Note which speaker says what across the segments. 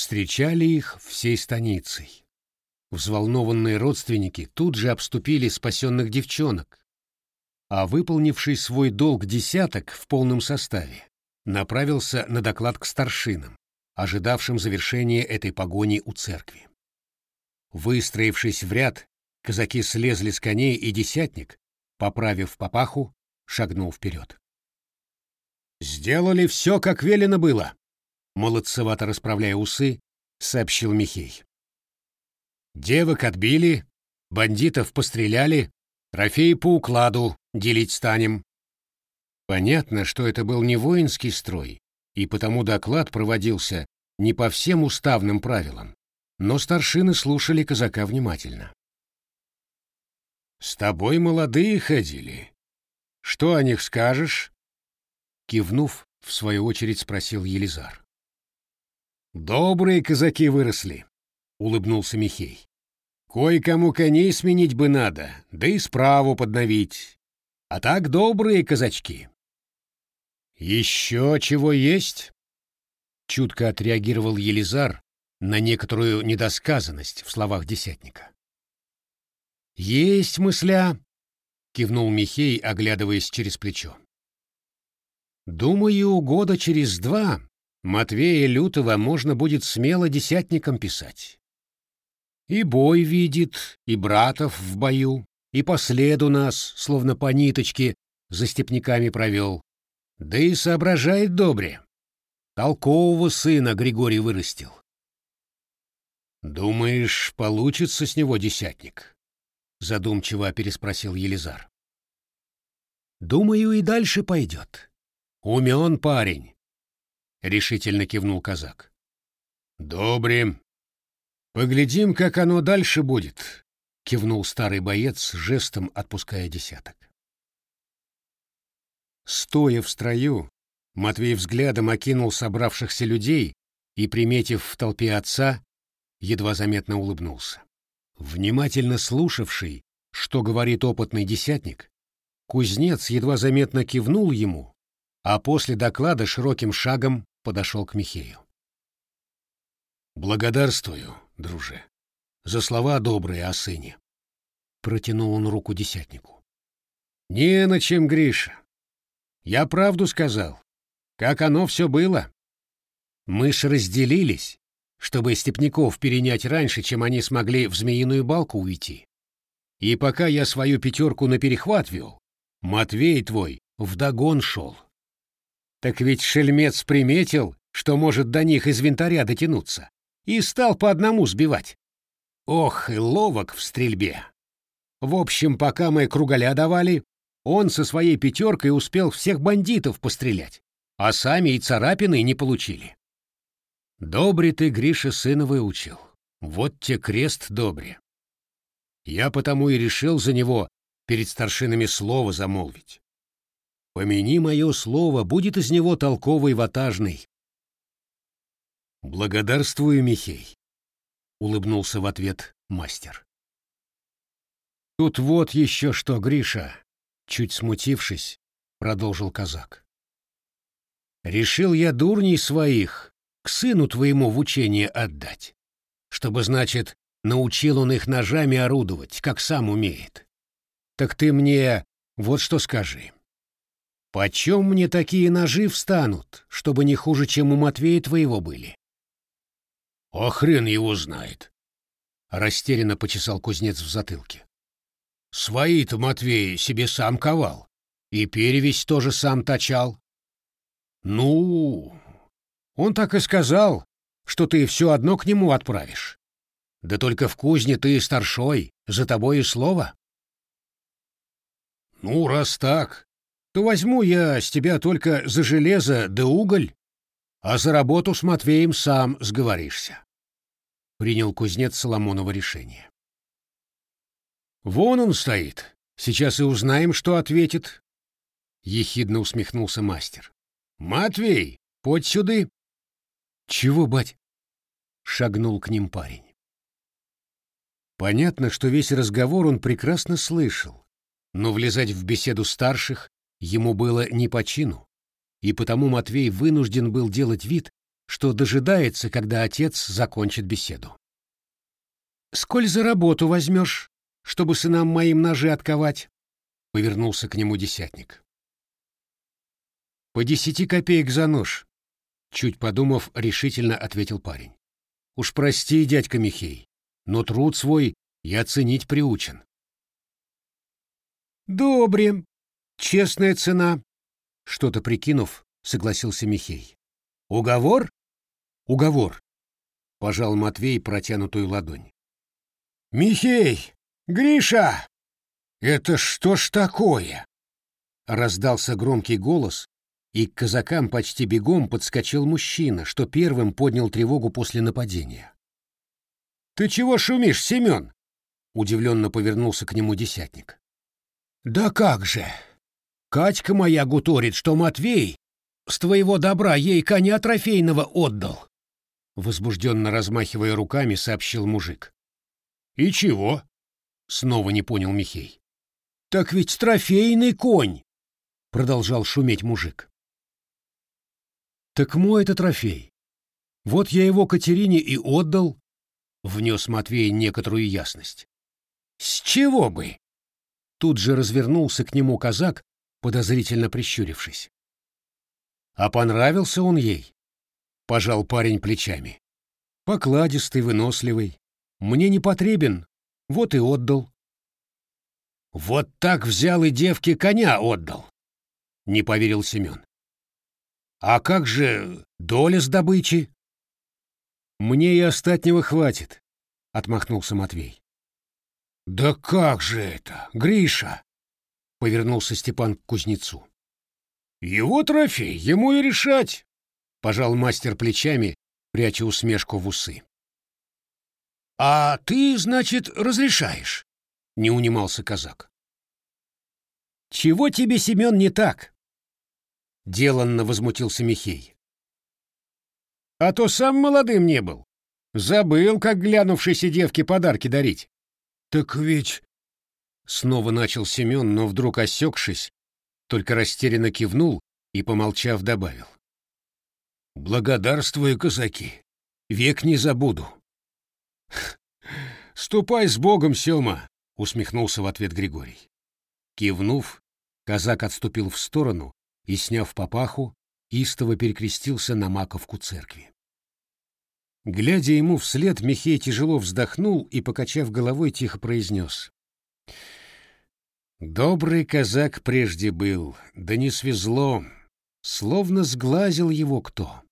Speaker 1: встречали их всей станицей. Взволнованные родственники тут же обступили спасенных девчонок, а выполнивший свой долг десяток в полном составе направился на доклад к старшинам, ожидавшим завершения этой погони у церкви. Выстроившись в ряд, казаки слезли с коней, и десятник, поправив папаху, шагнул вперед. «Сделали все, как велено было», — молодцевато расправляя усы, сообщил Михей. «Девок отбили, бандитов постреляли, трофеи по укладу делить станем». Понятно, что это был не воинский строй, и потому доклад проводился не по всем уставным правилам, но старшины слушали казака внимательно. «С тобой молодые ходили. Что о них скажешь?» Кивнув, в свою очередь спросил Елизар. «Добрые казаки выросли», — улыбнулся Михей. «Кое-кому коней сменить бы надо, да и справу подновить. А так добрые казачки». «Еще чего есть?» Чутко отреагировал Елизар на некоторую недосказанность в словах десятника. «Есть мысля», — кивнул Михей, оглядываясь через плечо. «Думаю, года через два Матвея Лютого можно будет смело десятником писать. И бой видит, и братов в бою, и по следу нас, словно по ниточке, за степняками провел. Да и соображает добре. Толкового сына Григорий вырастил. «Думаешь, получится с него десятник?» — задумчиво переспросил Елизар. «Думаю, и дальше пойдет. Умен парень. — решительно кивнул казак. «Добре. Поглядим, как оно дальше будет», — кивнул старый боец, жестом отпуская десяток. Стоя в строю, Матвей взглядом окинул собравшихся людей и, приметив в толпе отца, едва заметно улыбнулся. Внимательно слушавший, что говорит опытный десятник, кузнец едва заметно кивнул ему, а после доклада широким шагом подошел к Михею. «Благодарствую, друже, за слова добрые о сыне», — протянул он руку десятнику. «Не на чем, Гриша. Я правду сказал. Как оно все было. Мы ж разделились, чтобы степняков перенять раньше, чем они смогли в змеиную балку уйти. И пока я свою пятерку на перехват вел, Матвей твой вдогон шел. Так ведь шельмец приметил, что может до них из винтаря дотянуться, и стал по одному сбивать. Ох, и ловок в стрельбе. В общем, пока мы кругаля давали, он со своей пятеркой успел всех бандитов пострелять, а сами и царапины не получили. Добре ты, Гриша, сына выучил. Вот те крест добре. Я потому и решил за него перед старшинами слово замолвить. Помяни мое слово, будет из него толковый ватажный. Благодарствую, Михей, — улыбнулся в ответ мастер. Тут вот еще что, Гриша, чуть смутившись, продолжил казак. Решил я дурней своих к сыну твоему в учение отдать, чтобы, значит, научил он их ножами орудовать, как сам умеет. Так ты мне вот что скажи. Почем мне такие ножи встанут, чтобы не хуже, чем у Матвея твоего были? — А хрен его знает! — растерянно почесал кузнец в затылке. — Свои-то Матвей себе сам ковал, и перевесь тоже сам точал. — Ну, он так и сказал, что ты все одно к нему отправишь. Да только в кузне ты старшой, за тобой и слово. — Ну, раз так, то возьму я с тебя только за железо да уголь, а за работу с Матвеем сам сговоришься. Принял кузнец Соломонова решение. Вон он стоит. Сейчас и узнаем, что ответит. Ехидно усмехнулся мастер. Матвей, подь сюды. Чего, бать? Шагнул к ним парень. Понятно, что весь разговор он прекрасно слышал, но влезать в беседу старших ему было не по чину, и потому Матвей вынужден был делать вид, что дожидается, когда отец закончит беседу. «Сколь за работу возьмешь, чтобы сынам моим ножи отковать?» — повернулся к нему десятник. «По десяти копеек за нож», — чуть подумав, решительно ответил парень. «Уж прости, дядька Михей, но труд свой я ценить приучен». «Добре. Честная цена», — что-то прикинув, согласился Михей. «Уговор?» «Уговор», — пожал Матвей протянутую ладонь. «Михей! Гриша! Это что ж такое?» Раздался громкий голос, и к казакам почти бегом подскочил мужчина, что первым поднял тревогу после нападения. «Ты чего шумишь, Семен?» — удивленно повернулся к нему десятник. «Да как же! Катька моя гуторит, что Матвей с твоего добра ей коня трофейного отдал!» Возбужденно размахивая руками, сообщил мужик. «И чего?» — снова не понял Михей. «Так ведь трофейный конь!» — продолжал шуметь мужик. «Так мой это трофей. Вот я его Катерине и отдал», — внес Матвей некоторую ясность. «С чего бы?» Тут же развернулся к нему казак, подозрительно прищурившись. «А понравился он ей?» — пожал парень плечами. «Покладистый, выносливый. Мне не потребен, вот и отдал». «Вот так взял и девке коня отдал», — не поверил Семен. «А как же доля с добычи?» «Мне и остатнего хватит», — отмахнулся Матвей. «Да как же это, Гриша?» — повернулся Степан к кузнецу. «Его трофей, ему и решать!» — пожал мастер плечами, пряча усмешку в усы. «А ты, значит, разрешаешь?» — не унимался казак. «Чего тебе, Семен, не так?» — деланно возмутился Михей. «А то сам молодым не был. Забыл, как глянувшейся девке подарки дарить. «Так ведь...» Снова начал Семен, но вдруг осекшись, только растерянно кивнул и, помолчав, добавил. «Благодарствую, казаки. Век не забуду». «Ступай с Богом, Сема!» — усмехнулся в ответ Григорий. Кивнув, казак отступил в сторону и, сняв папаху, истово перекрестился на маковку церкви. Глядя ему вслед, Михей тяжело вздохнул и, покачав головой, тихо произнес. «Добрый казак прежде был, да не свезло, словно сглазил его кто».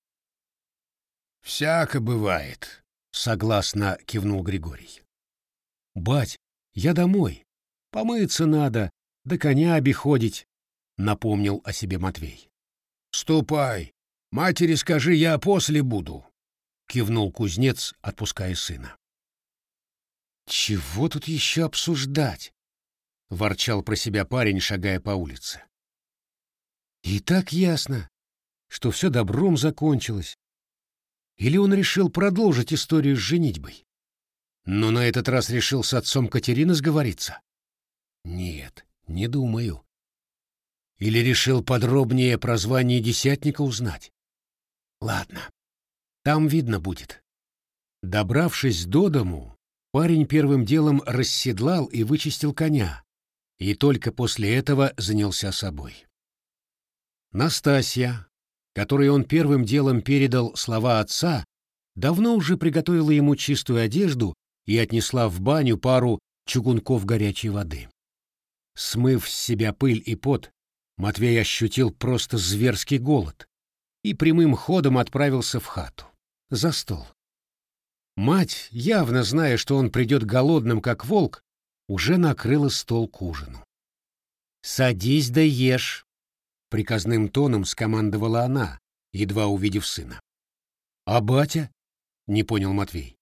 Speaker 1: «Всяко бывает», — согласно кивнул Григорий. «Бать, я домой. Помыться надо, да коня обиходить», — напомнил о себе Матвей. «Ступай. Матери скажи, я после буду», кивнул кузнец, отпуская сына. Чего тут еще обсуждать? Ворчал про себя парень, шагая по улице. И так ясно, что все добром закончилось. Или он решил продолжить историю с женитьбой? Но на этот раз решил с отцом Катерины сговориться? Нет, не думаю. Или решил подробнее про звание десятника узнать? Ладно, там видно будет. Добравшись до дому, парень первым делом расседлал и вычистил коня, и только после этого занялся собой. Настасья, которой он первым делом передал слова отца, давно уже приготовила ему чистую одежду и отнесла в баню пару чугунков горячей воды. Смыв с себя пыль и пот, Матвей ощутил просто зверский голод и прямым ходом отправился в хату за стол. Мать, явно зная, что он придет голодным, как волк, уже накрыла стол к ужину. «Садись да ешь», — приказным тоном скомандовала она, едва увидев сына. «А батя?» — не понял Матвей.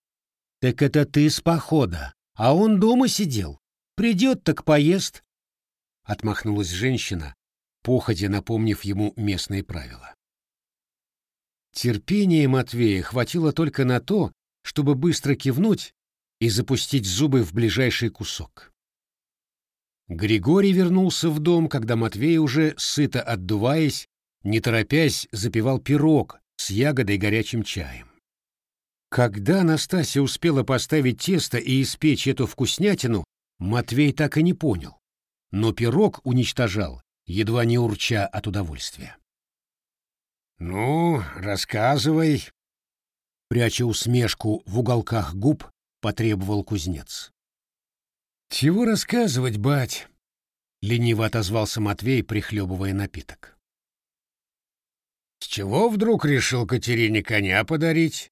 Speaker 1: «Так это ты с похода, а он дома сидел. Придет, так поест», — отмахнулась женщина, походя напомнив ему местные правила. Терпения Матвея хватило только на то, чтобы быстро кивнуть и запустить зубы в ближайший кусок. Григорий вернулся в дом, когда Матвей уже, сыто отдуваясь, не торопясь, запивал пирог, с ягодой горячим чаем. Когда Настасья успела поставить тесто и испечь эту вкуснятину, Матвей так и не понял, но пирог уничтожал, едва не урча от удовольствия. «Ну, рассказывай», — пряча усмешку в уголках губ, потребовал кузнец. «Чего рассказывать, бать?» — лениво отозвался Матвей, прихлебывая напиток. «С чего вдруг решил Катерине коня подарить?»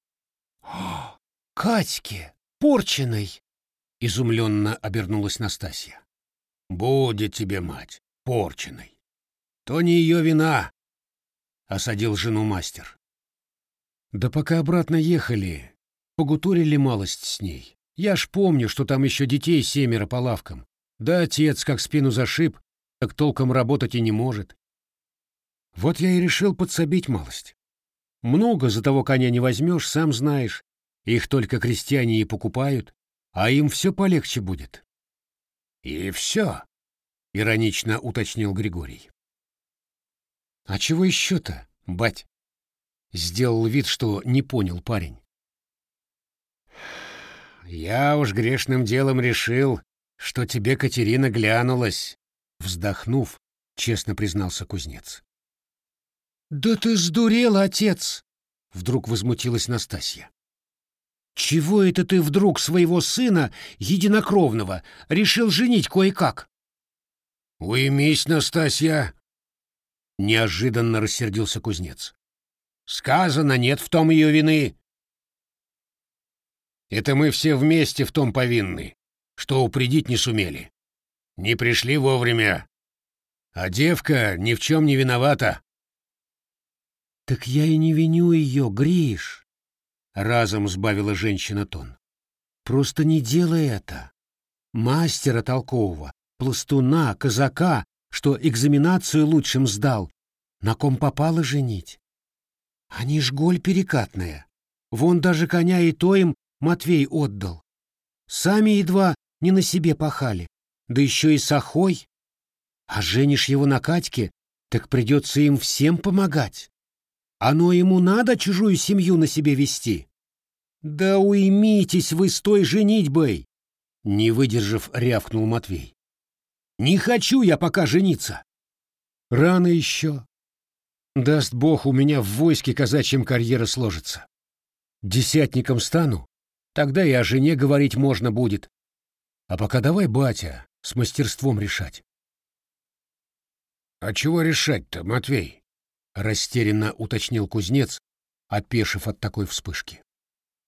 Speaker 2: «Катьке, порченой!» — изумленно обернулась Настасья.
Speaker 1: «Будет тебе, мать, порченой. То не ее вина», — осадил жену мастер. «Да пока обратно ехали, погутурили малость с ней. Я ж помню, что там еще детей семеро по лавкам. Да отец как спину зашиб, так толком работать и не может. Вот я и решил подсобить малость. Много за того коня не возьмешь, сам знаешь. Их только крестьяне и покупают, а им все полегче будет. — И все, — иронично уточнил Григорий. — А чего еще-то, бать? — сделал вид, что не понял парень. — Я уж грешным делом решил, что тебе Катерина глянулась, — вздохнув, честно признался кузнец.
Speaker 2: «Да ты сдурел, отец!» — вдруг возмутилась Настасья. «Чего это ты вдруг своего сына, единокровного, решил женить кое-как?»
Speaker 1: «Уймись, Настасья!» — неожиданно рассердился кузнец. «Сказано, нет в том ее вины. Это мы все вместе в том повинны, что упредить не сумели. Не пришли вовремя. А девка ни в чем не виновата.
Speaker 2: «Так я и не виню ее, Гриш!» Разом сбавила женщина тон. «Просто не делай это. Мастера толкового, пластуна, казака, что экзаменацию лучшим сдал, на ком попало женить. Они ж голь перекатная. Вон даже коня и то им Матвей отдал. Сами едва не на себе пахали, да еще и сахой. А женишь его на Катьке, так придется им всем помогать. Оно ему надо чужую семью на себе вести? Да уймитесь вы с той женитьбой! Не выдержав, рявкнул Матвей. Не хочу я пока жениться. Рано еще. Даст Бог, у меня в войске казачьем карьера сложится. Десятником стану, тогда и о жене говорить можно будет. А пока давай, батя, с мастерством решать. — А чего решать-то, Матвей? растерянно уточнил кузнец, опешив от такой вспышки.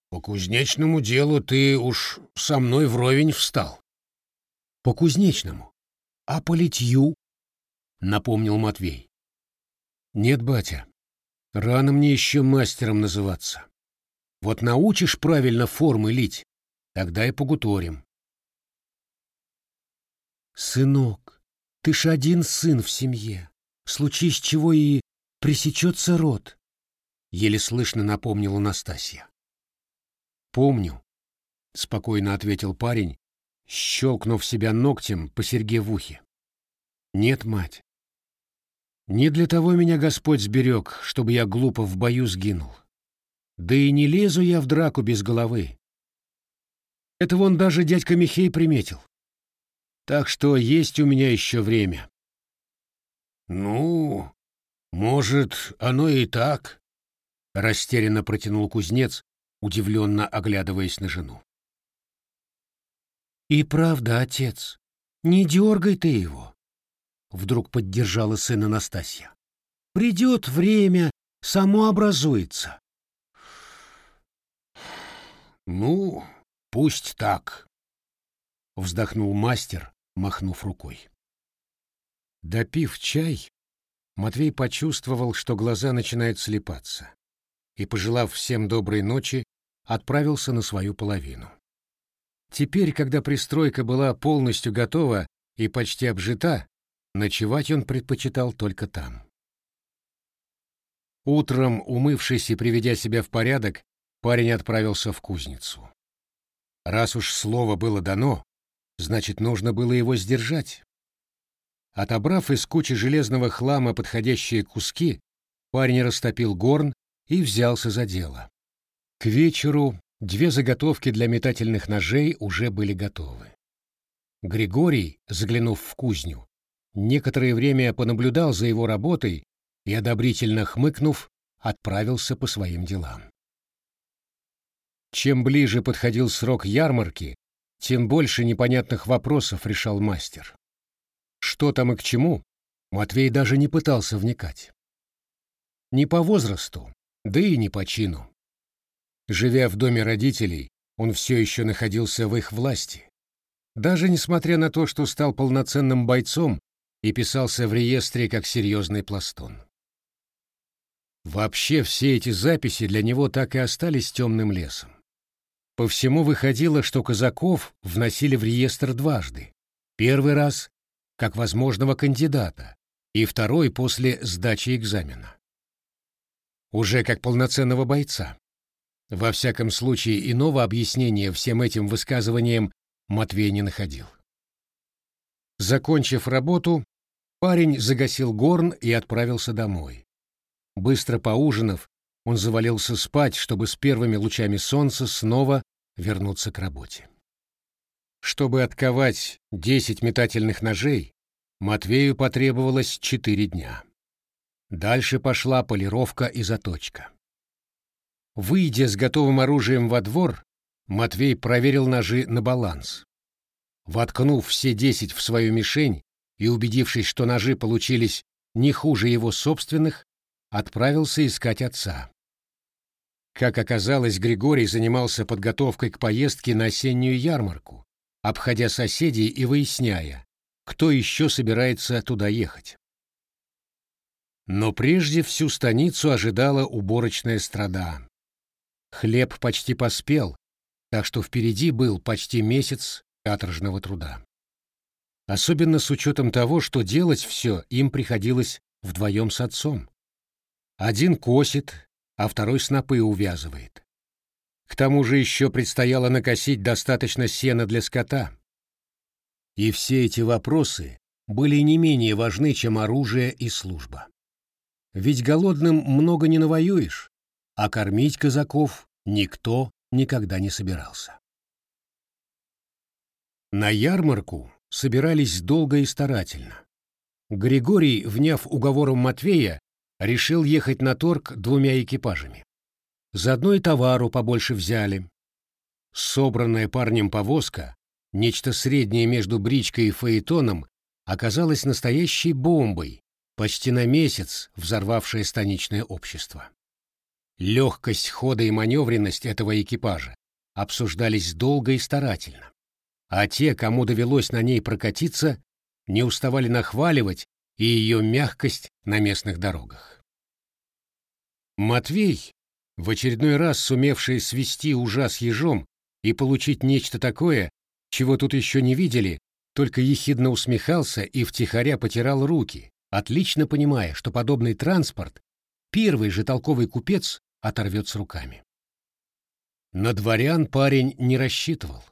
Speaker 2: По кузнечному делу ты уж со мной вровень встал. По кузнечному. А по литью? напомнил Матвей. Нет, батя, рано мне еще мастером называться. Вот научишь правильно формы лить, тогда и погуторим. Сынок, ты ж один сын в семье. Случись чего и пресечется род, — еле слышно напомнила Настасья. «Помню», — спокойно ответил парень, щелкнув себя ногтем по серьге в ухе. «Нет, мать. Не для того меня Господь сберег, чтобы я глупо в бою сгинул. Да и не лезу я в драку без головы. Это вон даже дядька Михей приметил. Так что есть у меня еще время». «Ну, «Может, оно и так?» — растерянно протянул кузнец, удивленно оглядываясь на жену. «И правда, отец, не дергай ты его!» — вдруг поддержала сына Настасья. «Придет время, само образуется».
Speaker 1: «Ну, пусть так», — вздохнул мастер, махнув рукой. Допив чай, Матвей почувствовал, что глаза начинают слепаться, и, пожелав всем доброй ночи, отправился на свою половину. Теперь, когда пристройка была полностью готова и почти обжита, ночевать он предпочитал только там. Утром, умывшись и приведя себя в порядок, парень отправился в кузницу. Раз уж слово было дано, значит, нужно было его сдержать. Отобрав из кучи железного хлама подходящие куски, парень растопил горн и взялся за дело. К вечеру две заготовки для метательных ножей уже были готовы. Григорий, заглянув в кузню, некоторое время понаблюдал за его работой и, одобрительно хмыкнув, отправился по своим делам. Чем ближе подходил срок ярмарки, тем больше непонятных вопросов решал мастер. Что там и к чему, Матвей даже не пытался вникать. Не по возрасту, да и не по чину. Живя в доме родителей, он все еще находился в их власти. Даже несмотря на то, что стал полноценным бойцом и писался в реестре как серьезный пластун. Вообще все эти записи для него так и остались темным лесом. По всему выходило, что казаков вносили в реестр дважды. Первый раз как возможного кандидата, и второй после сдачи экзамена. Уже как полноценного бойца. Во всяком случае, иного объяснения всем этим высказываниям Матвей не находил. Закончив работу, парень загасил горн и отправился домой. Быстро поужинав, он завалился спать, чтобы с первыми лучами солнца снова вернуться к работе. Чтобы отковать десять метательных ножей, Матвею потребовалось четыре дня. Дальше пошла полировка и заточка. Выйдя с готовым оружием во двор, Матвей проверил ножи на баланс. Воткнув все десять в свою мишень и убедившись, что ножи получились не хуже его собственных, отправился искать отца. Как оказалось, Григорий занимался подготовкой к поездке на осеннюю ярмарку, обходя соседей и выясняя, кто еще собирается туда ехать. Но прежде всю станицу ожидала уборочная страда. Хлеб почти поспел, так что впереди был почти месяц каторжного труда. Особенно с учетом того, что делать все им приходилось вдвоем с отцом. Один косит, а второй снопы увязывает. К тому же еще предстояло накосить достаточно сена для скота. И все эти вопросы были не менее важны, чем оружие и служба. Ведь голодным много не навоюешь, а кормить казаков никто никогда не собирался. На ярмарку собирались долго и старательно. Григорий, вняв уговором Матвея, решил ехать на торг двумя экипажами. Заодно и товару побольше взяли. Собранная парнем повозка, нечто среднее между бричкой и фаэтоном, оказалась настоящей бомбой, почти на месяц взорвавшая станичное общество. Легкость хода и маневренность этого экипажа обсуждались долго и старательно, а те, кому довелось на ней прокатиться, не уставали нахваливать и ее мягкость на местных дорогах. Матвей, в очередной раз сумевший свести ужас ежом и получить нечто такое, чего тут еще не видели, только ехидно усмехался и втихаря потирал руки, отлично понимая, что подобный транспорт первый же толковый купец оторвет с руками. На дворян парень не рассчитывал.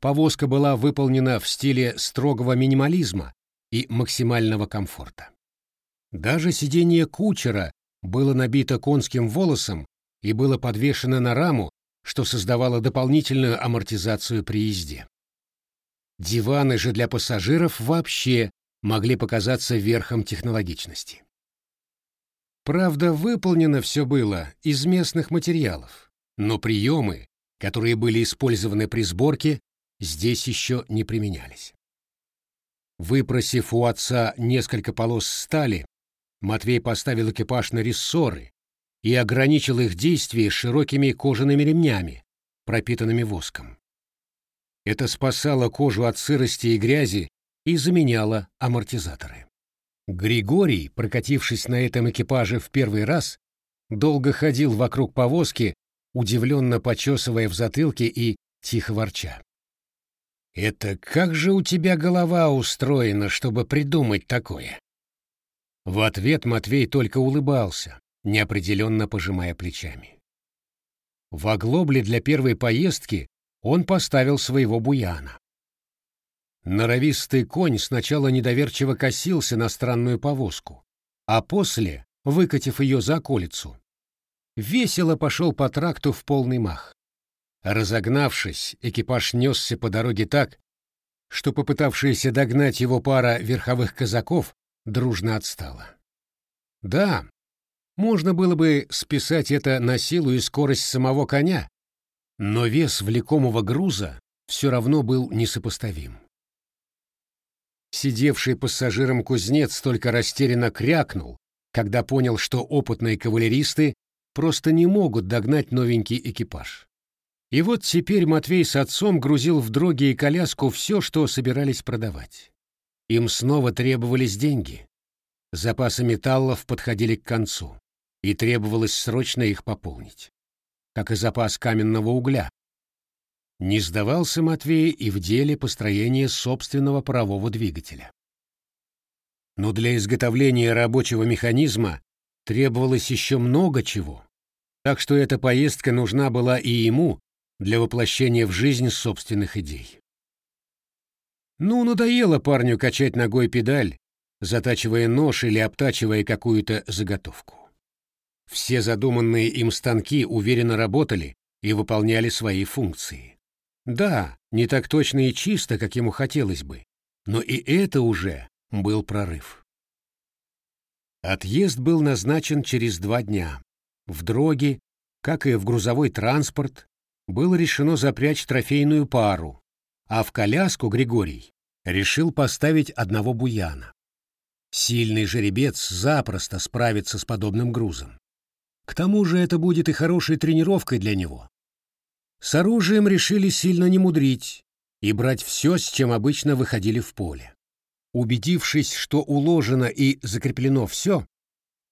Speaker 1: Повозка была выполнена в стиле строгого минимализма и максимального комфорта. Даже сиденье кучера было набито конским волосом и было подвешено на раму, что создавало дополнительную амортизацию при езде. Диваны же для пассажиров вообще могли показаться верхом технологичности. Правда, выполнено все было из местных материалов, но приемы, которые были использованы при сборке, здесь еще не применялись. Выпросив у отца несколько полос стали, Матвей поставил экипаж на рессоры и ограничил их действие широкими кожаными ремнями, пропитанными воском. Это спасало кожу от сырости и грязи и заменяло амортизаторы. Григорий, прокатившись на этом экипаже в первый раз, долго ходил вокруг повозки, удивленно почесывая в затылке и тихо ворча. Это как же у тебя голова устроена, чтобы придумать такое? В ответ Матвей только улыбался, неопределенно пожимая плечами. В оглобле для первой поездки он поставил своего буяна. Норовистый конь сначала недоверчиво косился на странную повозку, а после, выкатив ее за околицу, весело пошел по тракту в полный мах. Разогнавшись, экипаж несся по дороге так, что попытавшаяся догнать его пара верховых казаков дружно отстала. Да, можно было бы списать это на силу и скорость самого коня, но вес влекомого груза все равно был несопоставим. Сидевший пассажиром кузнец только растерянно крякнул, когда понял, что опытные кавалеристы просто не могут догнать новенький экипаж. И вот теперь Матвей с отцом грузил в дроги и коляску все, что собирались продавать. Им снова требовались деньги. Запасы металлов подходили к концу, и требовалось срочно их пополнить. Как и запас каменного угля, не сдавался Матвей и в деле построения собственного парового двигателя. Но для изготовления рабочего механизма требовалось еще много чего, так что эта поездка нужна была и ему для воплощения в жизнь собственных идей. Ну, надоело парню качать ногой педаль, затачивая нож или обтачивая какую-то заготовку. Все задуманные им станки уверенно работали и выполняли свои функции. Да, не так точно и чисто, как ему хотелось бы, но и это уже был прорыв. Отъезд был назначен через два дня. В дроге, как и в грузовой транспорт, было решено запрячь трофейную пару, а в коляску Григорий решил поставить одного буяна. Сильный жеребец запросто справится с подобным грузом. К тому же это будет и хорошей тренировкой для него. С оружием решили сильно не мудрить и брать все, с чем обычно выходили в поле. Убедившись, что уложено и закреплено все,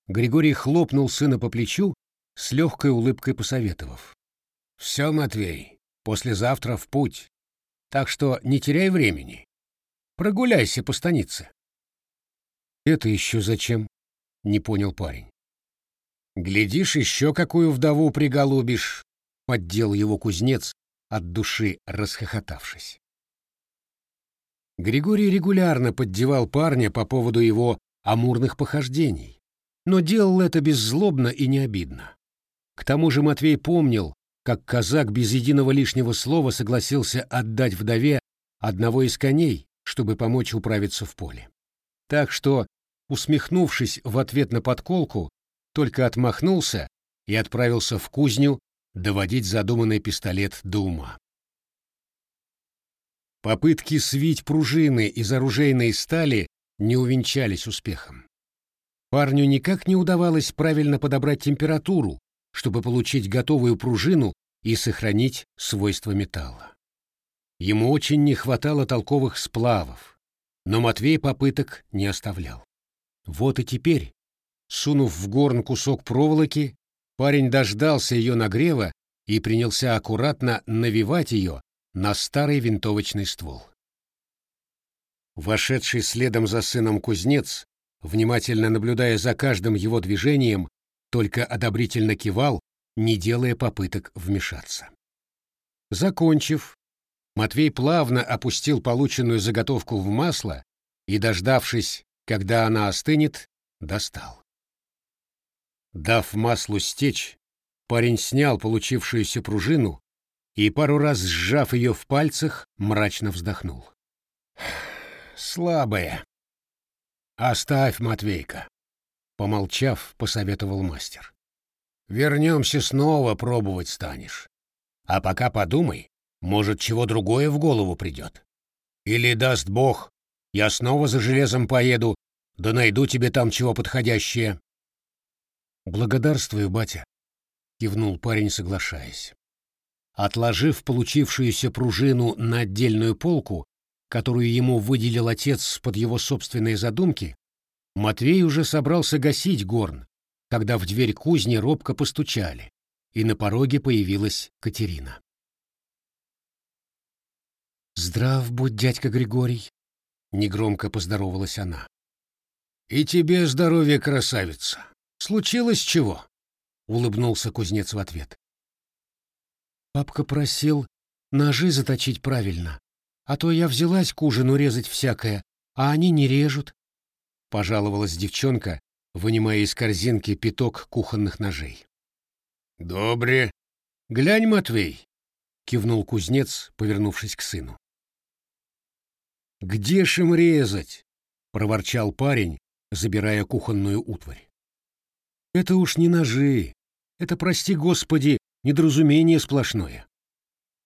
Speaker 1: Григорий хлопнул сына по плечу, с легкой улыбкой посоветовав. «Все, Матвей, послезавтра в путь, так что не теряй времени. Прогуляйся по станице». «Это еще зачем?» — не понял парень. «Глядишь, еще какую вдову приголубишь, — поддел его кузнец, от души расхохотавшись. Григорий регулярно поддевал парня по поводу его амурных похождений, но делал это беззлобно и не обидно. К тому же Матвей помнил, как казак без единого лишнего слова согласился отдать вдове одного из коней, чтобы помочь управиться в поле. Так что, усмехнувшись в ответ на подколку, только отмахнулся и отправился в кузню доводить задуманный пистолет до ума. Попытки свить пружины из оружейной стали не увенчались успехом. Парню никак не удавалось правильно подобрать температуру, чтобы получить готовую пружину и сохранить свойства металла. Ему очень не хватало толковых сплавов, но Матвей попыток не оставлял. Вот и теперь, сунув в горн кусок проволоки, Парень дождался ее нагрева и принялся аккуратно навивать ее на старый винтовочный ствол. Вошедший следом за сыном кузнец, внимательно наблюдая за каждым его движением, только одобрительно кивал, не делая попыток вмешаться. Закончив, Матвей плавно опустил полученную заготовку в масло и, дождавшись, когда она остынет, достал. Дав маслу стечь, парень снял получившуюся пружину и, пару раз сжав ее в пальцах, мрачно вздохнул. «Слабая. Оставь, Матвейка», — помолчав, посоветовал мастер. «Вернемся снова, пробовать станешь. А пока подумай, может, чего другое в голову придет. Или, даст бог, я снова за железом поеду, да найду тебе там чего подходящее». «Благодарствую, батя», — кивнул парень, соглашаясь. Отложив получившуюся пружину на отдельную полку, которую ему выделил отец под его собственные задумки, Матвей уже собрался гасить горн, когда в дверь кузни робко постучали, и на пороге появилась Катерина. «Здрав будь, дядька Григорий!» — негромко поздоровалась она. «И тебе здоровья, красавица!» Случилось чего? Улыбнулся кузнец в ответ. Папка просил ножи заточить правильно, а то я взялась к ужину резать всякое, а они не режут. Пожаловалась девчонка, вынимая из корзинки пяток кухонных ножей. Добре. Глянь, Матвей, кивнул кузнец, повернувшись к сыну. Где ж им резать? проворчал парень, забирая кухонную утварь. Это уж не ножи, это, прости господи, недоразумение сплошное.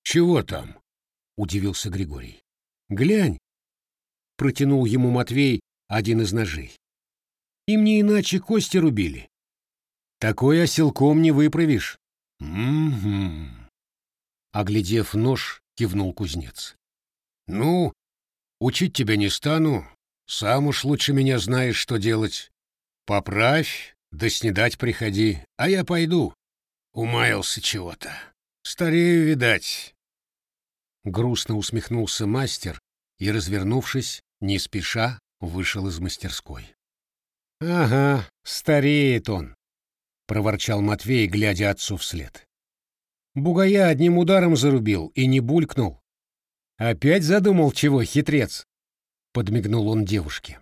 Speaker 1: Чего там? удивился Григорий. Глянь, протянул ему Матвей один из ножей. Им не иначе кости рубили. Такое оселком не выправишь. Угу. Оглядев нож, кивнул кузнец. Ну, учить тебя не стану. Сам уж лучше меня знаешь, что делать. Поправь, да снедать приходи, а я пойду. Умаялся чего-то. Старею, видать. Грустно усмехнулся мастер и, развернувшись, не спеша, вышел из мастерской. «Ага, стареет он», — проворчал Матвей, глядя отцу вслед. Бугая одним ударом зарубил и не булькнул. «Опять задумал чего, хитрец?» — подмигнул он девушке.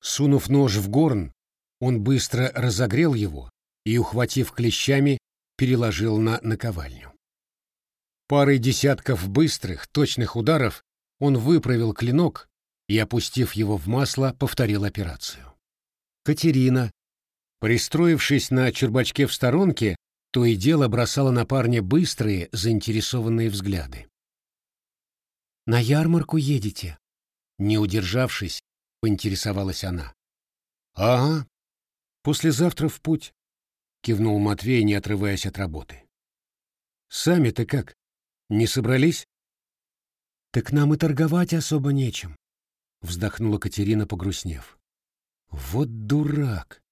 Speaker 1: Сунув нож в горн, он быстро разогрел его и, ухватив клещами, переложил на наковальню. Парой десятков быстрых, точных ударов он выправил клинок и, опустив его в масло, повторил операцию. Катерина, пристроившись на чурбачке в сторонке, то и дело бросала на парня быстрые, заинтересованные взгляды. «На ярмарку едете?» Не удержавшись, поинтересовалась она. «Ага. Послезавтра в путь», — кивнул Матвей, не отрываясь от работы. «Сами-то как? Не собрались?» «Так нам и торговать особо нечем вздохнула Катерина, погрустнев. Вот дурак,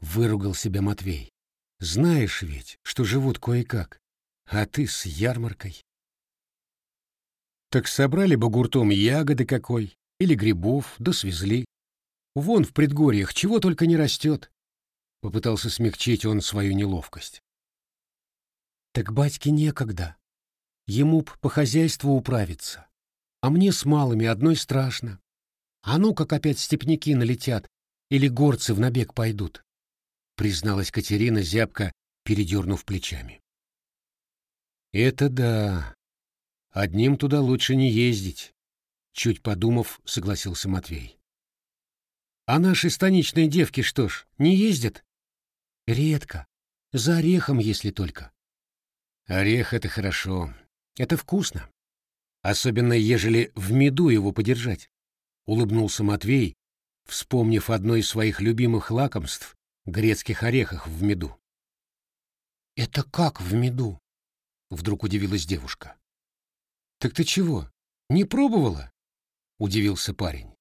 Speaker 1: выругал себя Матвей. Знаешь ведь, что живут кое-как, а ты с ярмаркой. Так собрали бы гуртом ягоды какой, или грибов, да свезли. Вон в предгорьях чего только не растет. Попытался смягчить он свою неловкость. Так батьке некогда. Ему б по хозяйству управиться. А мне с малыми одной страшно. А ну, как опять степняки налетят или горцы в набег пойдут, призналась Катерина зябко, передернув плечами. Это да. Одним туда лучше не ездить, чуть подумав, согласился Матвей. А наши станичные девки что ж, не ездят? Редко. За орехом, если только. Орех — это хорошо. Это вкусно. Особенно, ежели в меду его подержать улыбнулся Матвей, вспомнив одно из своих любимых лакомств — грецких орехах в меду. «Это как в меду?» — вдруг удивилась девушка. «Так ты чего, не пробовала?» — удивился парень.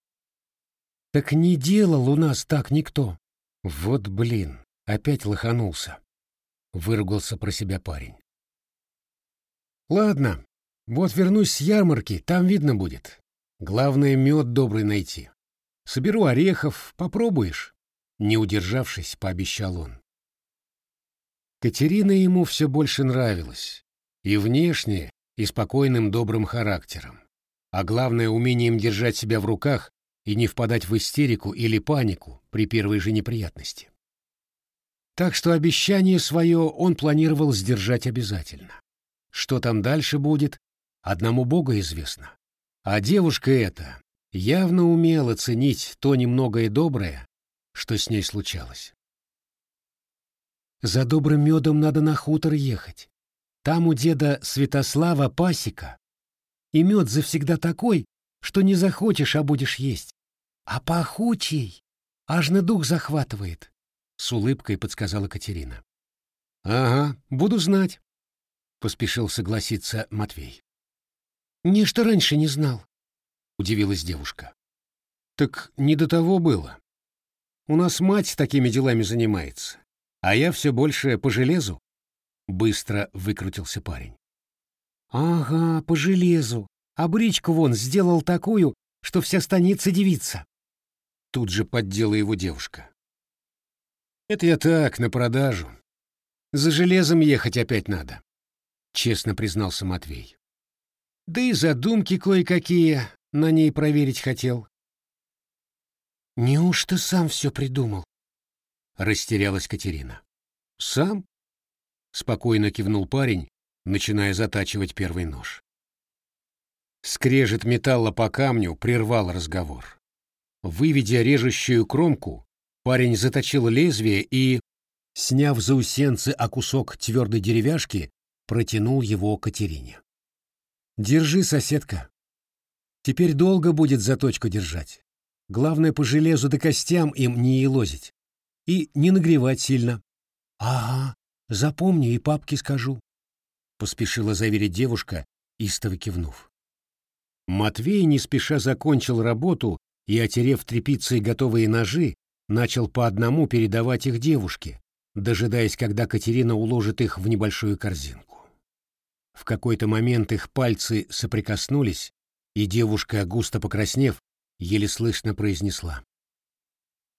Speaker 1: «Так не делал у нас так никто». «Вот блин, опять лоханулся», — выругался про себя парень. «Ладно, вот вернусь с ярмарки, там видно будет. Главное, мед добрый найти. Соберу орехов, попробуешь. Не удержавшись, пообещал он. Катерина ему все больше нравилась. И внешне, и спокойным добрым характером. А главное, умением держать себя в руках и не впадать в истерику или панику при первой же неприятности. Так что обещание свое он планировал сдержать обязательно. Что там дальше будет, одному Богу известно. А девушка эта явно умела ценить то немногое доброе, что с ней случалось. За добрым медом надо на хутор ехать. Там у деда Святослава пасека. И мед завсегда такой, что не захочешь, а будешь есть. А пахучий, аж на дух захватывает, — с улыбкой подсказала Катерина. — Ага, буду знать, — поспешил согласиться Матвей. «Нечто раньше не знал», — удивилась девушка. «Так не до того было. У нас мать такими делами занимается, а я все больше по железу», — быстро выкрутился парень. «Ага, по железу. А бричку вон сделал такую, что вся станица девица». Тут же поддела его девушка. «Это я так, на продажу. За железом ехать опять надо», — честно признался Матвей. Да и задумки кое-какие на ней проверить хотел. «Неужто сам все придумал?» — растерялась Катерина. «Сам? спокойно кивнул парень, начиная затачивать первый нож. Скрежет металла по камню прервал разговор. Выведя режущую кромку, парень заточил лезвие и, сняв заусенцы о кусок твердой деревяшки, протянул его Катерине. «Держи, соседка. Теперь долго будет заточку держать. Главное, по железу да костям им не елозить. И не нагревать сильно». «Ага, запомню и папке скажу», — поспешила заверить девушка, истово кивнув. Матвей не спеша закончил работу и, отерев тряпицей готовые ножи, начал по одному передавать их девушке, дожидаясь, когда Катерина уложит их в небольшую корзинку. В какой-то момент их пальцы соприкоснулись, и девушка, густо покраснев, еле слышно произнесла.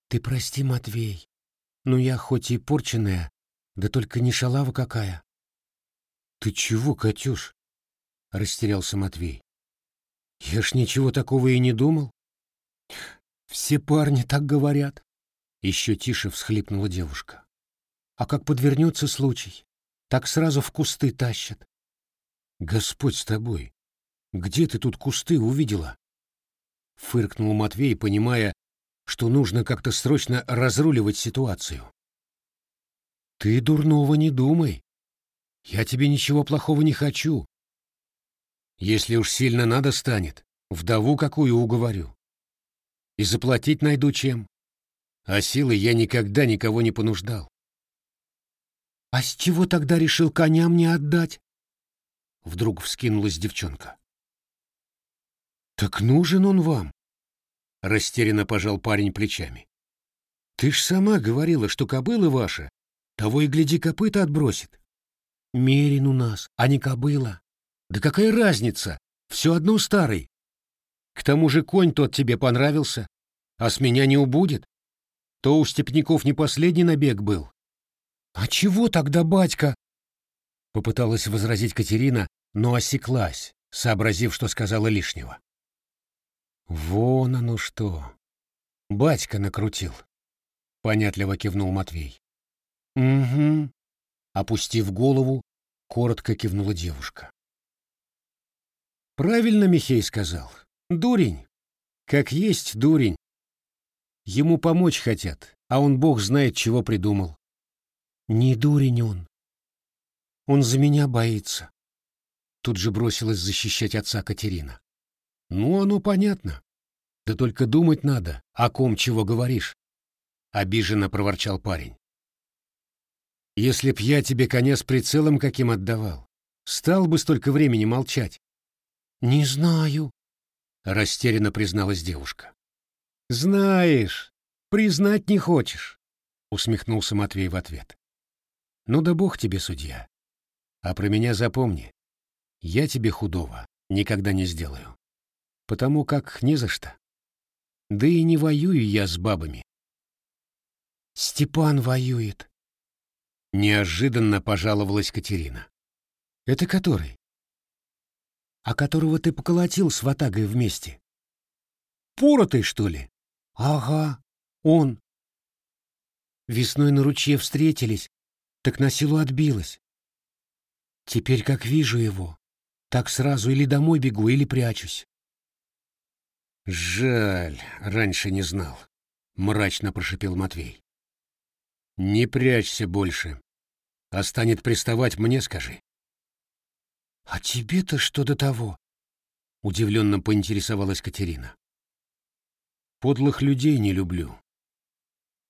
Speaker 1: «Ты прости, Матвей, но я хоть и порченная, да только не шалава какая». «Ты чего, Катюш?» — растерялся Матвей. Я ж ничего такого и не думал. Все парни так говорят. Еще тише всхлипнула девушка. А как подвернется случай, так сразу в кусты тащат. Господь с тобой. Где ты тут кусты увидела? Фыркнул Матвей, понимая, что нужно как-то срочно разруливать ситуацию. Ты дурного не думай. Я тебе ничего плохого не хочу. Если уж сильно надо станет, вдову какую уговорю. И заплатить найду чем. А силы я никогда никого не понуждал. «А с чего тогда решил коня мне отдать?» Вдруг вскинулась девчонка. «Так нужен он вам?» Растерянно пожал парень плечами. «Ты ж сама говорила, что кобыла ваша, того и гляди копыта отбросит. Мерин у нас, а не кобыла. Да какая разница? Все одно старый. К тому же конь тот тебе понравился, а с меня не убудет. То у степняков не последний набег был. А чего тогда, батька? Попыталась возразить Катерина, но осеклась, сообразив, что сказала лишнего. Вон оно что. Батька накрутил. Понятливо кивнул Матвей. Угу. Опустив голову, коротко кивнула девушка. Правильно Михей сказал. Дурень. Как есть дурень. Ему помочь хотят, а он бог знает, чего придумал. Не дурень он. Он за меня боится. Тут же бросилась защищать отца Катерина. Ну, оно понятно. Да только думать надо, о ком чего говоришь. Обиженно проворчал парень. Если б я тебе коня с прицелом каким отдавал, стал бы столько времени молчать. «Не знаю», — растерянно призналась девушка. «Знаешь, признать не хочешь», — усмехнулся Матвей в ответ. «Ну да бог тебе, судья. А про меня запомни, я тебе худого никогда не сделаю, потому как не за что. Да и не воюю я с бабами». «Степан воюет», — неожиданно пожаловалась Катерина. «Это который?» а которого ты поколотил с ватагой вместе. Поротый, что ли? Ага, он. Весной на ручье встретились, так на силу отбилась. Теперь, как вижу его, так сразу или домой бегу, или прячусь. Жаль, раньше не знал, мрачно прошипел Матвей. Не прячься больше. А станет приставать, мне скажи. «А тебе-то что до того?» — удивленно поинтересовалась Катерина. «Подлых людей не люблю.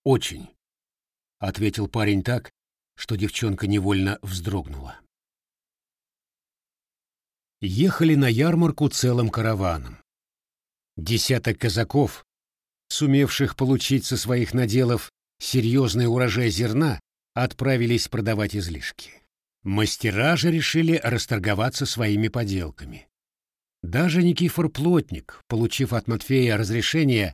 Speaker 1: Очень», — ответил парень так, что девчонка невольно вздрогнула. Ехали на ярмарку целым караваном. Десяток казаков, сумевших получить со своих наделов серьезный урожай зерна, отправились продавать излишки. Мастера же решили расторговаться своими поделками. Даже Никифор Плотник, получив от Матфея разрешение,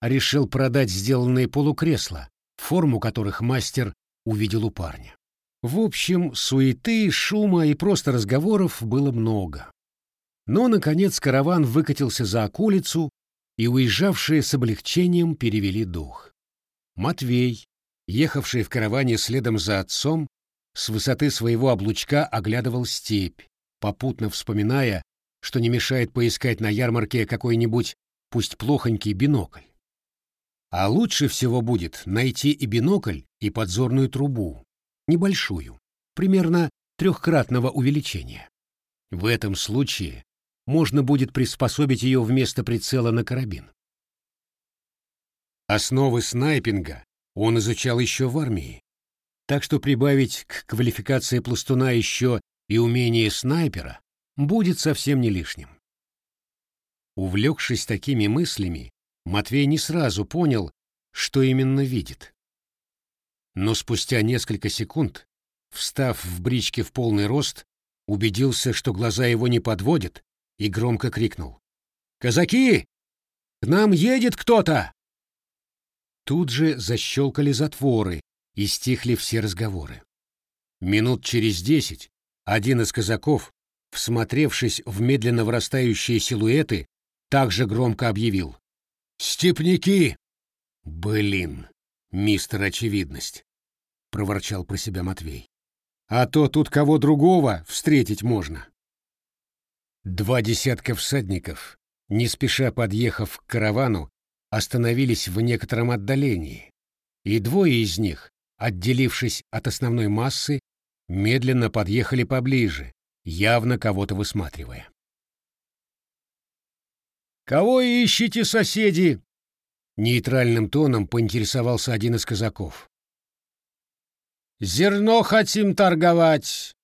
Speaker 1: решил продать сделанные полукресла, форму которых мастер увидел у парня. В общем, суеты, шума и просто разговоров было много. Но, наконец, караван выкатился за околицу, и уезжавшие с облегчением перевели дух. Матвей, ехавший в караване следом за отцом, с высоты своего облучка оглядывал степь, попутно вспоминая, что не мешает поискать на ярмарке какой-нибудь, пусть плохонький, бинокль. А лучше всего будет найти и бинокль, и подзорную трубу, небольшую, примерно трехкратного увеличения. В этом случае можно будет приспособить ее вместо прицела на карабин. Основы снайпинга он изучал еще в армии, так что прибавить к квалификации пластуна еще и умение снайпера будет совсем не лишним. Увлекшись такими мыслями, Матвей не сразу понял, что именно видит. Но спустя несколько секунд, встав в бричке в полный рост, убедился, что глаза его не подводят, и громко крикнул. «Казаки! К нам едет кто-то!» Тут же защелкали затворы, и стихли все разговоры. Минут через десять один из казаков, всмотревшись в медленно вырастающие силуэты, также громко объявил. «Степняки!» «Блин, мистер Очевидность!» — проворчал про себя Матвей. «А то тут кого другого встретить можно!» Два десятка всадников, не спеша подъехав к каравану, остановились в некотором отдалении, и двое из них, отделившись от основной массы, медленно подъехали поближе, явно кого-то высматривая. «Кого ищете, соседи?» Нейтральным тоном поинтересовался один из казаков. «Зерно хотим торговать», —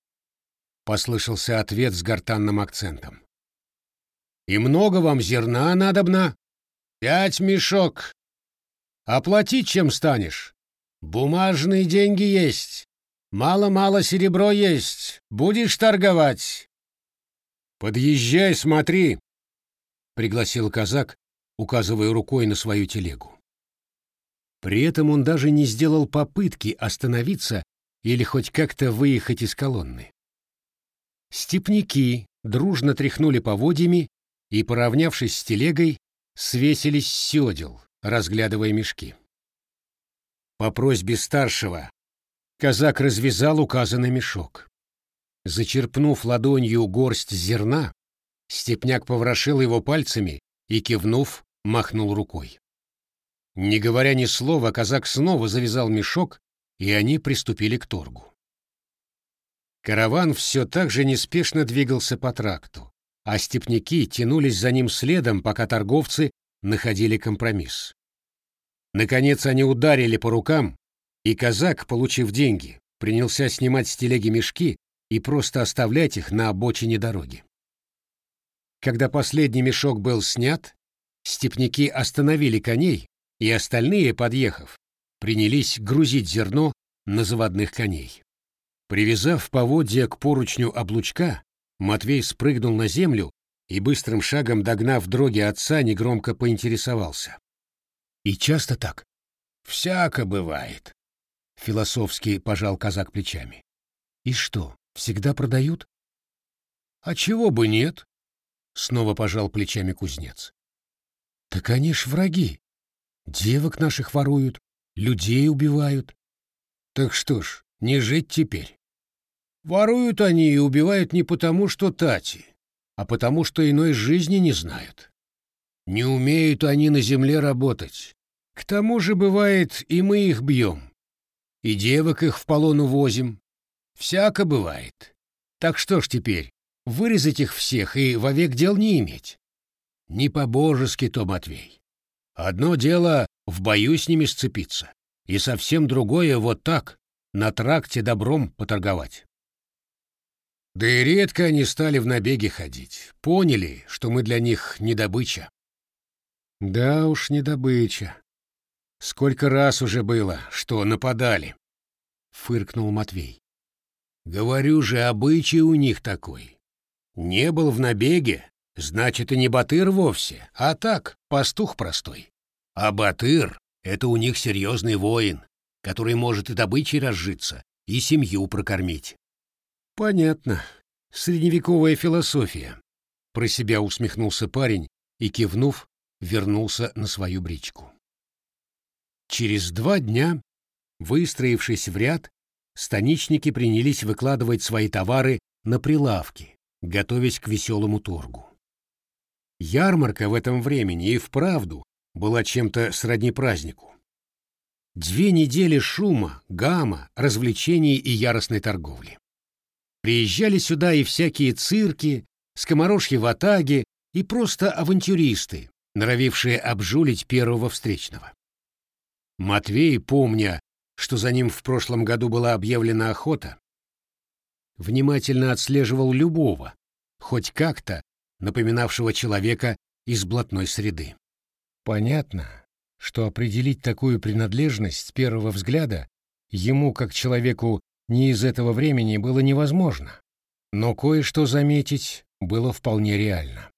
Speaker 1: послышался ответ с гортанным акцентом. «И много вам зерна надобно?» «Пять мешок. Оплатить чем станешь?» «Бумажные деньги есть. Мало-мало серебро есть. Будешь торговать?» «Подъезжай, смотри», — пригласил казак, указывая рукой на свою телегу. При этом он даже не сделал попытки остановиться или хоть как-то выехать из колонны. Степники дружно тряхнули поводьями и, поравнявшись с телегой, свесились с седел, разглядывая мешки. По просьбе старшего казак развязал указанный мешок. Зачерпнув ладонью горсть зерна, степняк поворошил его пальцами и, кивнув, махнул рукой. Не говоря ни слова, казак снова завязал мешок, и они приступили к торгу. Караван все так же неспешно двигался по тракту, а степняки тянулись за ним следом, пока торговцы находили компромисс. Наконец они ударили по рукам, и казак, получив деньги, принялся снимать с телеги мешки и просто оставлять их на обочине дороги. Когда последний мешок был снят, степняки остановили коней, и остальные, подъехав, принялись грузить зерно на заводных коней. Привязав поводья к поручню облучка, Матвей спрыгнул на землю и быстрым шагом, догнав дроги отца, негромко поинтересовался. И часто так? Всяко бывает. Философски пожал казак плечами. И что, всегда продают? А чего бы нет? Снова пожал плечами кузнец. Так они ж враги. Девок наших воруют, людей убивают. Так что ж, не жить теперь. Воруют они и убивают не потому, что тати, а потому, что иной жизни не знают. Не умеют они на земле работать. К тому же, бывает, и мы их бьем. И девок их в полон увозим. Всяко бывает. Так что ж теперь, вырезать их всех и вовек дел не иметь? Не по-божески то, Матвей. Одно дело в бою с ними сцепиться, и совсем другое вот так, на тракте добром поторговать. Да и редко они стали в набеги ходить. Поняли, что мы для них не добыча. Да уж, не добыча. Сколько раз уже было, что нападали, фыркнул Матвей. Говорю же, обычай у них такой. Не был в набеге, значит и не батыр вовсе, а так, пастух простой. А батыр — это у них серьезный воин, который может и добычей разжиться, и семью прокормить. Понятно. Средневековая философия. Про себя усмехнулся парень и, кивнув, вернулся на свою бричку. Через два дня, выстроившись в ряд, станичники принялись выкладывать свои товары на прилавки, готовясь к веселому торгу. Ярмарка в этом времени и вправду была чем-то сродни празднику. Две недели шума, гамма, развлечений и яростной торговли. Приезжали сюда и всякие цирки, скоморожьи в атаге и просто авантюристы, норовившие обжулить первого встречного. Матвей, помня, что за ним в прошлом году была объявлена охота, внимательно отслеживал любого, хоть как-то напоминавшего человека из блатной среды. Понятно, что определить такую принадлежность с первого взгляда ему, как человеку не из этого времени, было невозможно, но кое-что заметить было вполне реально.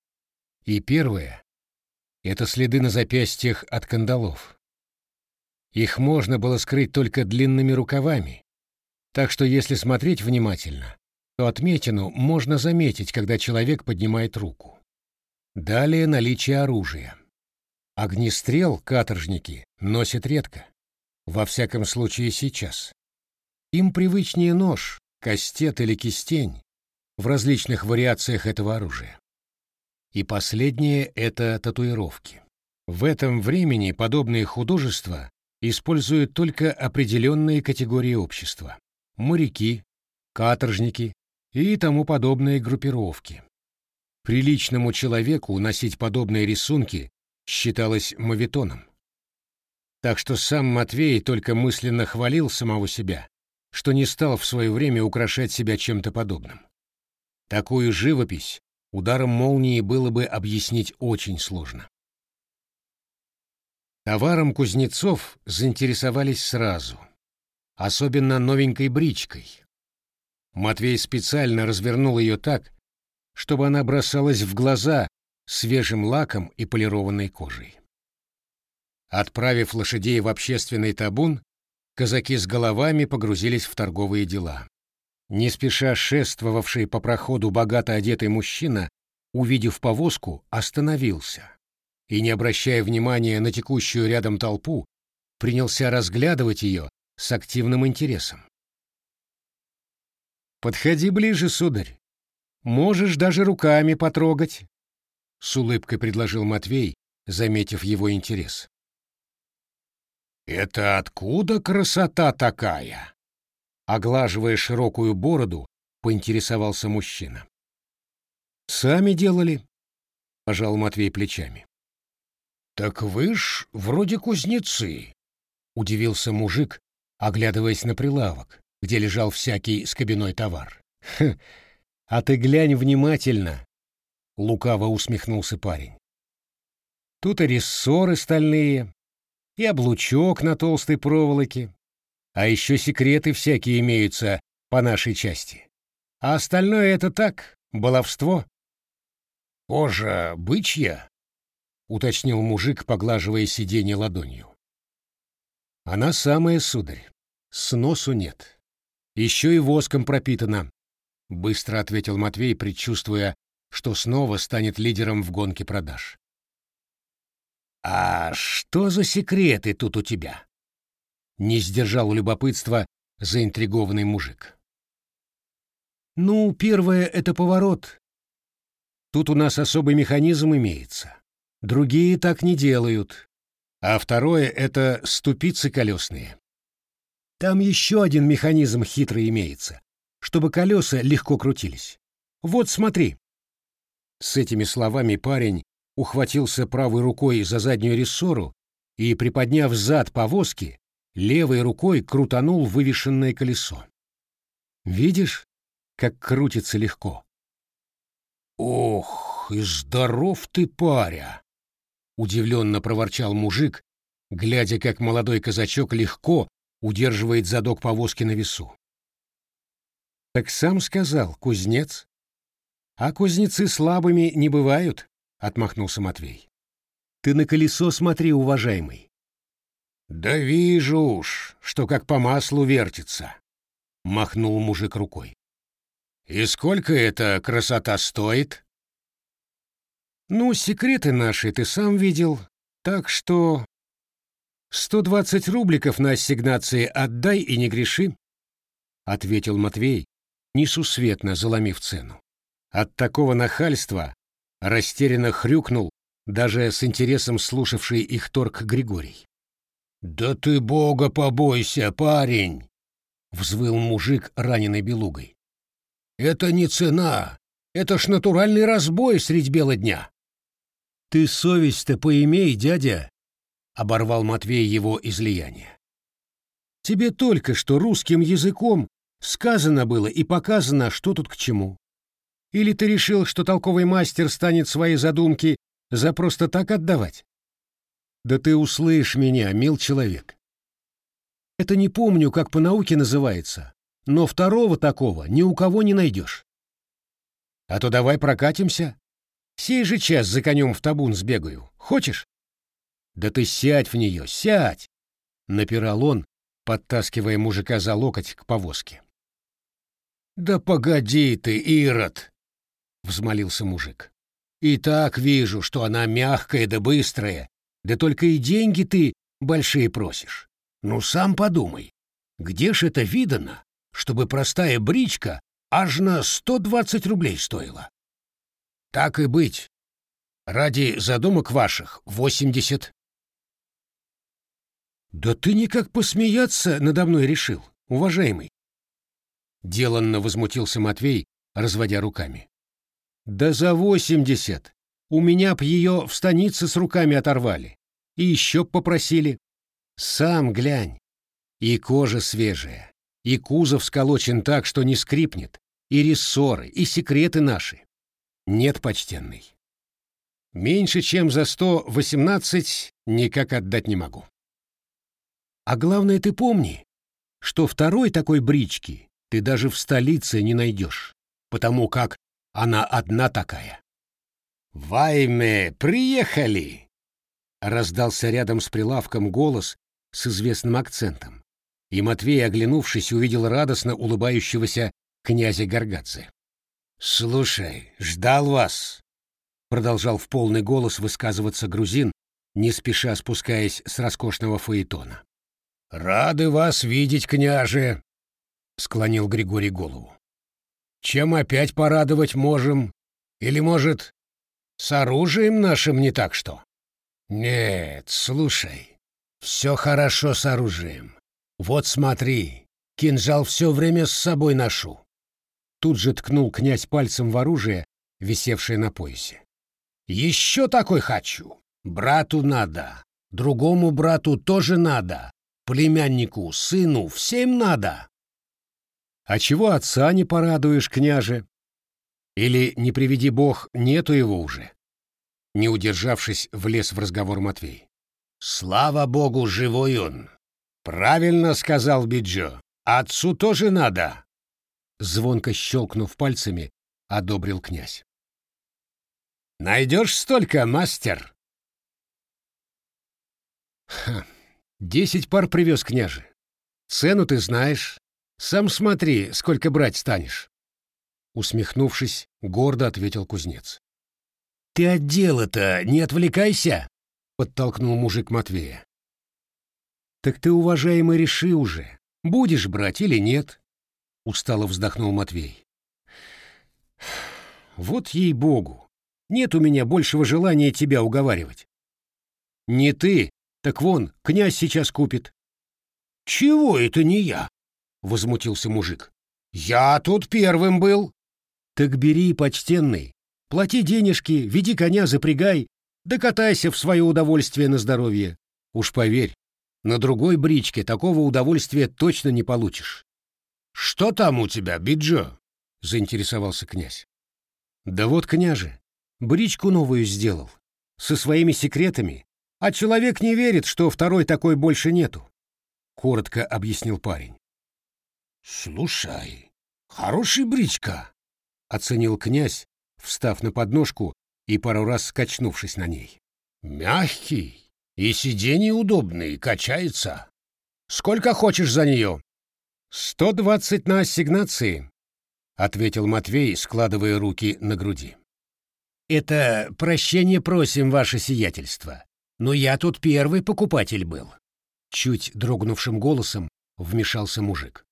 Speaker 1: И первое — это следы на запястьях от кандалов. Их можно было скрыть только длинными рукавами, так что если смотреть внимательно, то отметину можно заметить, когда человек поднимает руку. Далее наличие оружия. Огнестрел каторжники носят редко, во всяком случае сейчас. Им привычнее нож, кастет или кистень в различных вариациях этого оружия. И последнее — это татуировки. В этом времени подобные художества используют только определенные категории общества — моряки, каторжники и тому подобные группировки. Приличному человеку носить подобные рисунки считалось мавитоном. Так что сам Матвей только мысленно хвалил самого себя, что не стал в свое время украшать себя чем-то подобным. Такую живопись ударом молнии было бы объяснить очень сложно. Товаром кузнецов заинтересовались сразу, особенно новенькой бричкой. Матвей специально развернул ее так, чтобы она бросалась в глаза свежим лаком и полированной кожей. Отправив лошадей в общественный табун, казаки с головами погрузились в торговые дела. Не спеша шествовавший по проходу богато одетый мужчина, увидев повозку, остановился и, не обращая внимания на текущую рядом толпу, принялся разглядывать ее с активным интересом. «Подходи ближе, сударь. Можешь даже руками потрогать», — с улыбкой предложил Матвей, заметив его интерес. «Это откуда красота такая?» Оглаживая широкую бороду, поинтересовался мужчина. «Сами делали», — пожал Матвей плечами. «Так вы ж вроде кузнецы», — удивился мужик, оглядываясь на прилавок, где лежал всякий скобяной товар. «Хм, а ты глянь внимательно», — лукаво усмехнулся парень. «Тут и рессоры стальные, и облучок на толстой проволоке, а еще секреты всякие имеются по нашей части. А остальное это так, баловство. «Кожа бычья?» — уточнил мужик, поглаживая сиденье ладонью. «Она самая, сударь. Носу нет. Еще и воском пропитана», — быстро ответил Матвей, предчувствуя, что снова станет лидером в гонке продаж. «А что за секреты тут у тебя?» Не сдержал любопытства заинтригованный мужик. «Ну, первое — это поворот. Тут у нас особый механизм имеется. Другие так не делают. А второе — это ступицы колесные. Там еще один механизм хитрый имеется, чтобы колеса легко крутились. Вот смотри». С этими словами парень ухватился правой рукой за заднюю рессору и, приподняв зад повозки, левой рукой крутанул вывешенное колесо. «Видишь, как крутится легко?» «Ох, и здоров ты, паря!» — удивленно проворчал мужик, глядя, как молодой казачок легко удерживает задок повозки на весу. «Так сам сказал, кузнец. А кузнецы слабыми не бывают», — отмахнулся Матвей. «Ты на колесо смотри, уважаемый. «Да вижу уж, что как по маслу вертится», — махнул мужик рукой. «И сколько эта красота стоит?» «Ну, секреты наши ты сам видел, так что...» «Сто двадцать рубликов на ассигнации отдай и не греши». — ответил Матвей, несусветно заломив цену. От такого нахальства растерянно хрюкнул даже с интересом слушавший их торг Григорий. «Да ты бога побойся, парень!» — взвыл мужик, раненый белугой. «Это не цена, это ж натуральный разбой средь бела дня!» «Ты совесть-то поимей, дядя!» — оборвал Матвей его излияние. «Тебе только что русским языком сказано было и показано, что тут к чему. Или ты решил, что толковый мастер станет свои задумки за просто так отдавать? Да ты услышь меня, мил человек. Это не помню, как по науке называется, но второго такого ни у кого не найдешь. А то давай прокатимся. Сей же час за конем в табун сбегаю. Хочешь? Да ты сядь в нее, сядь! Напирал он, подтаскивая мужика за локоть к повозке. Да погоди ты, Ирод! Взмолился мужик. И так вижу, что она мягкая да быстрая, да только и деньги ты большие просишь. Ну сам подумай, где ж это видано, чтобы простая бричка аж на сто двадцать рублей стоила? Так и быть. Ради задумок ваших восемьдесят. Да ты никак посмеяться надо мной решил, уважаемый. Деланно возмутился Матвей, разводя руками. Да за восемьдесят. У меня б ее в станице с руками оторвали. И еще попросили. Сам глянь. И кожа свежая, и кузов сколочен так, что не скрипнет, и рессоры, и секреты наши. Нет, почтенный. Меньше, чем за сто восемнадцать никак отдать не могу. А главное, ты помни, что второй такой брички ты даже в столице не найдешь, потому как она одна такая. «Вайме, приехали!» Раздался рядом с прилавком голос с известным акцентом, и Матвей, оглянувшись, увидел радостно улыбающегося князя Гаргадзе. «Слушай, ждал вас!» Продолжал в полный голос высказываться грузин, не спеша спускаясь с роскошного фаэтона. «Рады вас видеть, княже!» — склонил Григорий голову. «Чем опять порадовать можем? Или, может, с оружием нашим не так что?» «Нет, слушай, все хорошо с оружием. Вот смотри, кинжал все время с собой ношу». Тут же ткнул князь пальцем в оружие, висевшее на поясе. «Еще такой хочу. Брату надо, другому брату тоже надо, племяннику, сыну, всем надо. А чего отца не порадуешь, княже? Или, не приведи бог, нету его уже? Не удержавшись, влез в разговор Матвей. Слава богу, живой он. Правильно сказал Биджо. Отцу тоже надо. Звонко щелкнув пальцами, одобрил князь. Найдешь столько, мастер? Ха, десять пар привез княже. Цену ты знаешь, сам смотри, сколько брать станешь. Усмехнувшись, гордо ответил кузнец. Ты от дела-то не отвлекайся, подтолкнул мужик Матвея. Так ты, уважаемый, реши уже, будешь брать или нет, устало вздохнул Матвей. Вот ей-богу, нет у меня большего желания тебя уговаривать. Не ты, так вон, князь сейчас купит. Чего это не я? Возмутился мужик. Я тут первым был. Так бери, почтенный, плати денежки, веди коня, запрягай, да в свое удовольствие на здоровье. Уж поверь, на другой бричке такого удовольствия точно не получишь. Что там у тебя, Биджо? заинтересовался князь. Да вот, княже, бричку новую сделал, со своими секретами, а человек не верит, что второй такой больше нету, коротко объяснил парень. «Слушай, хороший бричка», — оценил князь, встав на подножку и пару раз скачнувшись на ней. «Мягкий и сиденье удобные, качается. Сколько хочешь за нее?» «Сто двадцать на ассигнации», — ответил Матвей, складывая руки на груди. «Это прощение просим, ваше сиятельство, но я тут первый покупатель был», — чуть дрогнувшим голосом вмешался мужик.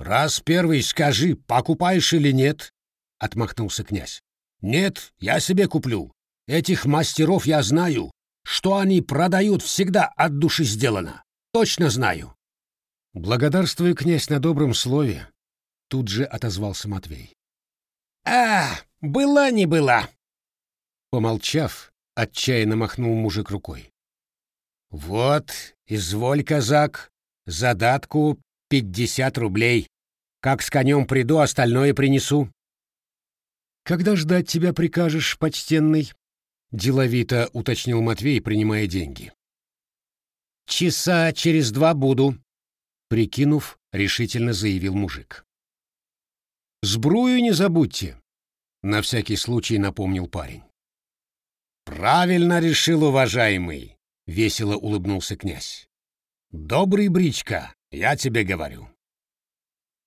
Speaker 1: Раз первый скажи, покупаешь или нет? Отмахнулся князь. Нет, я себе куплю. Этих мастеров я знаю. Что они продают, всегда от души сделано. Точно знаю.
Speaker 2: Благодарствую, князь, на добром слове. Тут же отозвался Матвей.
Speaker 1: А, была не была.
Speaker 2: Помолчав, отчаянно махнул мужик рукой.
Speaker 1: Вот, изволь, казак, задатку пятьдесят рублей. Как с конем приду, остальное принесу.
Speaker 2: Когда ждать тебя прикажешь, почтенный? Деловито уточнил Матвей, принимая деньги.
Speaker 1: Часа через два буду,
Speaker 2: прикинув, решительно заявил мужик. Сбрую не забудьте, на всякий случай напомнил парень.
Speaker 1: Правильно решил, уважаемый, весело улыбнулся князь. Добрый бричка, я тебе говорю.